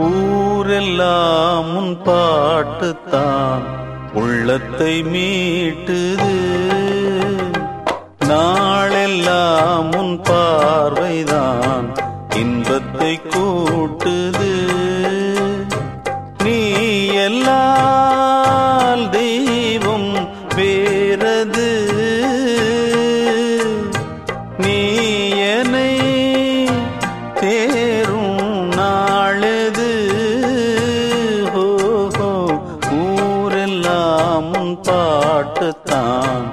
ஊரெல்லாம் உன் பாட்டுத்தான். உள்ளத்தை மீட்டுது. நாளெல்லாம் உன் பார்வைதான். இன்பத்தை கூட்டுது. நீ எல்லாம் பார்க்கத்தான்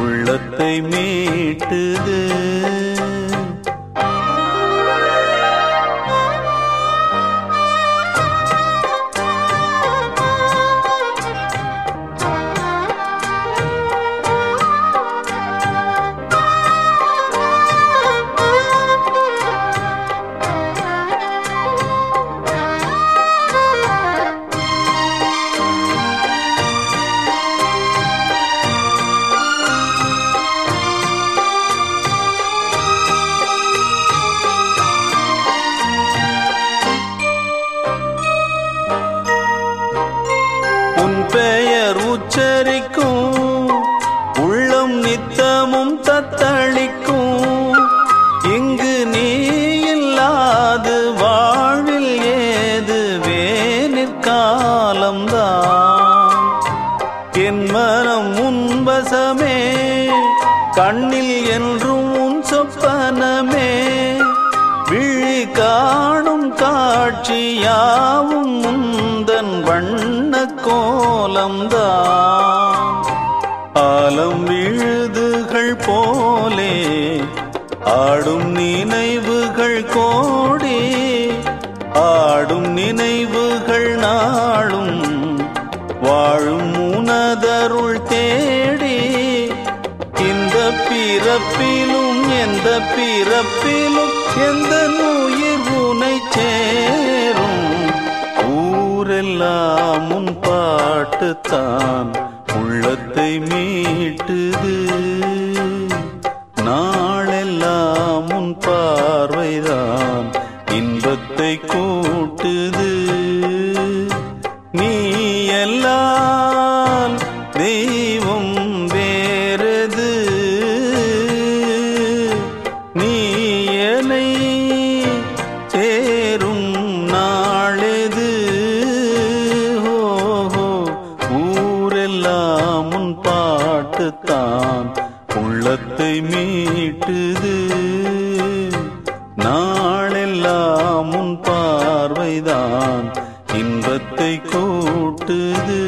உள்ளத்தை மீட்டுது. பெயர் உச்சரிக்கும். உள்ளம் நித்தமும் தத்தளிக்கும். இங்கு நீ இல்லாது வாழ்வில் ஏது வேனிற்காலம்தான் என் மனம் முன்பசமே கண்ணில் என்றும் உன் சொப்பனமே. விழி காணும் காட்சியாவும் முந்தன் வண்ண கோலம்தான். ஆலம் விழுதுகள் போலே ஆடும் நினைவுகள் கோடி ஆடும் நினைவுகள் நாளும் வாழும் உனதருள் தேடி. இந்த பிறப்பிலும் எந்த பிறப்பிலும் எந்த உயிர் உனை சேரும் ஊரெல்லாம் உன் பாட்டுத்தான். உள்ளத்தை மீட்டுது. நாளெல்லாம் உன் பார்வைதான். இன்பத்தை கூட்டுது. நீ எல்லாம் தெய்வம் மீட்டுது. நாளெல்லாம் உன் பார்வைதான் இன்பத்தை கூட்டுது.